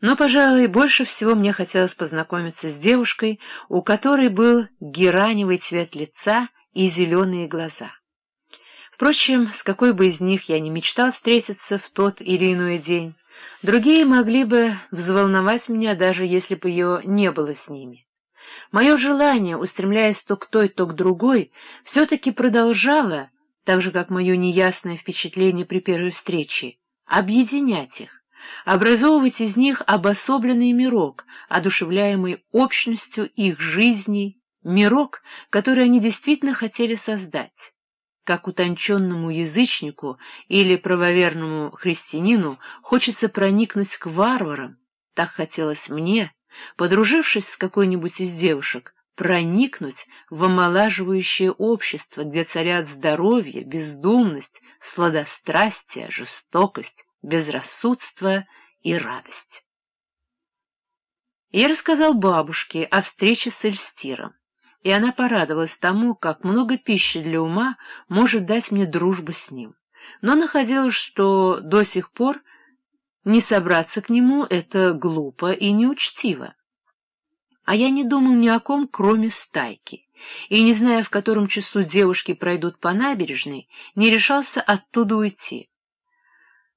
Но, пожалуй, больше всего мне хотелось познакомиться с девушкой, у которой был гераневый цвет лица и зеленые глаза. Впрочем, с какой бы из них я ни мечтал встретиться в тот или иной день, другие могли бы взволновать меня, даже если бы ее не было с ними. Мое желание, устремляясь то к той, то к другой, все-таки продолжало, так же, как мое неясное впечатление при первой встрече, объединять их, образовывать из них обособленный мирок, одушевляемый общностью их жизней, мирок, который они действительно хотели создать. Как утонченному язычнику или правоверному христианину хочется проникнуть к варварам, так хотелось мне, подружившись с какой-нибудь из девушек, проникнуть в омолаживающее общество, где царят здоровье, бездумность, сладострастие, жестокость, безрассудство и радость. Я рассказал бабушке о встрече с Эльстиром, и она порадовалась тому, как много пищи для ума может дать мне дружба с ним, но находила, что до сих пор не собраться к нему — это глупо и неучтиво. А я не думал ни о ком, кроме стайки, и, не зная, в котором часу девушки пройдут по набережной, не решался оттуда уйти.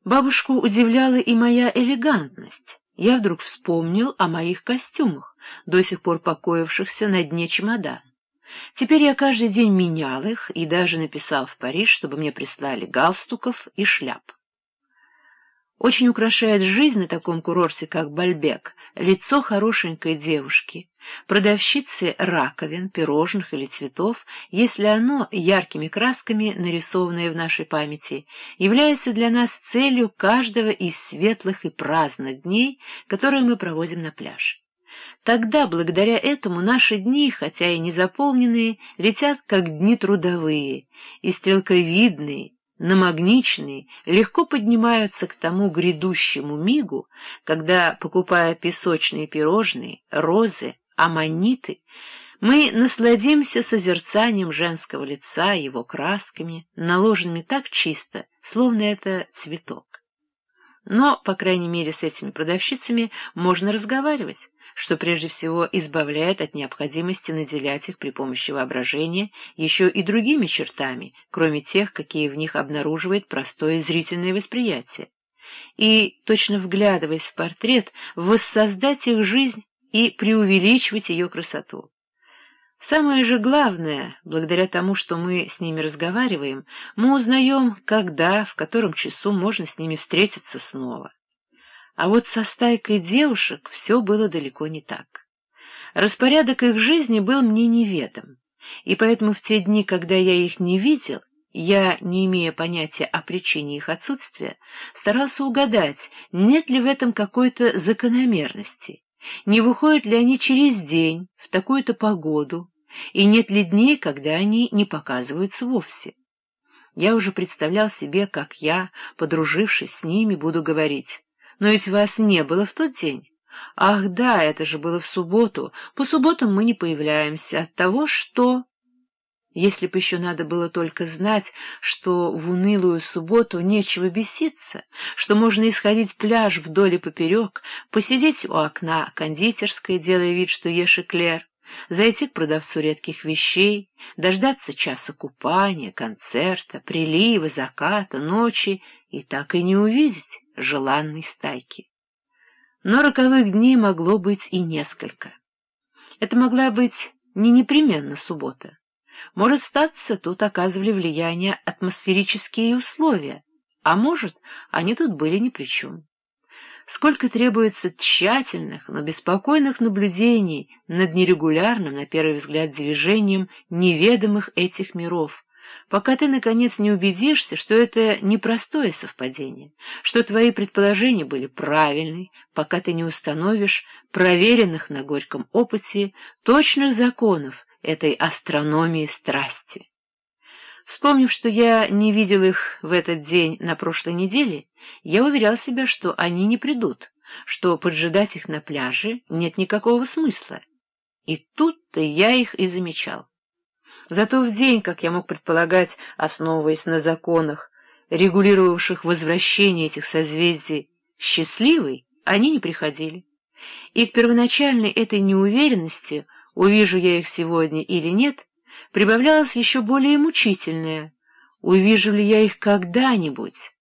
Бабушку удивляла и моя элегантность. Я вдруг вспомнил о моих костюмах, до сих пор покоившихся на дне чемодана. Теперь я каждый день менял их и даже написал в Париж, чтобы мне прислали галстуков и шляп. Очень украшает жизнь на таком курорте, как Бальбек, лицо хорошенькой девушки, продавщицы раковин, пирожных или цветов, если оно, яркими красками, нарисованное в нашей памяти, является для нас целью каждого из светлых и праздных дней, которые мы проводим на пляже. Тогда, благодаря этому, наши дни, хотя и не заполненные, летят как дни трудовые, и стрелковидные, намагниченные, легко поднимаются к тому грядущему мигу, когда, покупая песочные пирожные, розы, аммониты, мы насладимся созерцанием женского лица, его красками, наложенными так чисто, словно это цветок. Но, по крайней мере, с этими продавщицами можно разговаривать, что прежде всего избавляет от необходимости наделять их при помощи воображения еще и другими чертами, кроме тех, какие в них обнаруживает простое зрительное восприятие. И, точно вглядываясь в портрет, воссоздать их жизнь и преувеличивать ее красоту. Самое же главное, благодаря тому, что мы с ними разговариваем, мы узнаем, когда, в котором часу можно с ними встретиться снова. А вот со стайкой девушек все было далеко не так. Распорядок их жизни был мне неведом, и поэтому в те дни, когда я их не видел, я, не имея понятия о причине их отсутствия, старался угадать, нет ли в этом какой-то закономерности, не выходят ли они через день, в такую-то погоду, и нет ли дней, когда они не показываются вовсе. Я уже представлял себе, как я, подружившись с ними, буду говорить но ведь вас не было в тот день. Ах да, это же было в субботу. По субботам мы не появляемся от того, что... Если бы еще надо было только знать, что в унылую субботу нечего беситься, что можно исходить пляж вдоль и поперек, посидеть у окна кондитерской, делая вид, что ешь эклер, зайти к продавцу редких вещей, дождаться часа купания, концерта, прилива, заката, ночи и так и не увидеть желанной стайки. Но роковых дней могло быть и несколько. Это могла быть не непременно суббота. Может статься, тут оказывали влияние атмосферические условия, а может, они тут были ни при чем. Сколько требуется тщательных, но беспокойных наблюдений над нерегулярным, на первый взгляд, движением неведомых этих миров, пока ты, наконец, не убедишься, что это непростое совпадение, что твои предположения были правильны, пока ты не установишь проверенных на горьком опыте точных законов этой астрономии страсти. Вспомнив, что я не видел их в этот день на прошлой неделе, я уверял себя, что они не придут, что поджидать их на пляже нет никакого смысла. И тут-то я их и замечал. Зато в день, как я мог предполагать, основываясь на законах, регулировавших возвращение этих созвездий, счастливый, они не приходили. И к первоначальной этой неуверенности, увижу я их сегодня или нет, прибавлялось еще более мучительное, увижу ли я их когда-нибудь.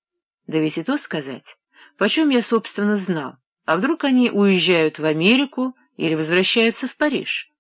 Да ведь и то сказать, почем я, собственно, знал, а вдруг они уезжают в Америку или возвращаются в Париж.